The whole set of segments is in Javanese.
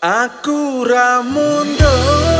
Aku ra mundur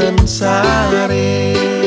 Mutensari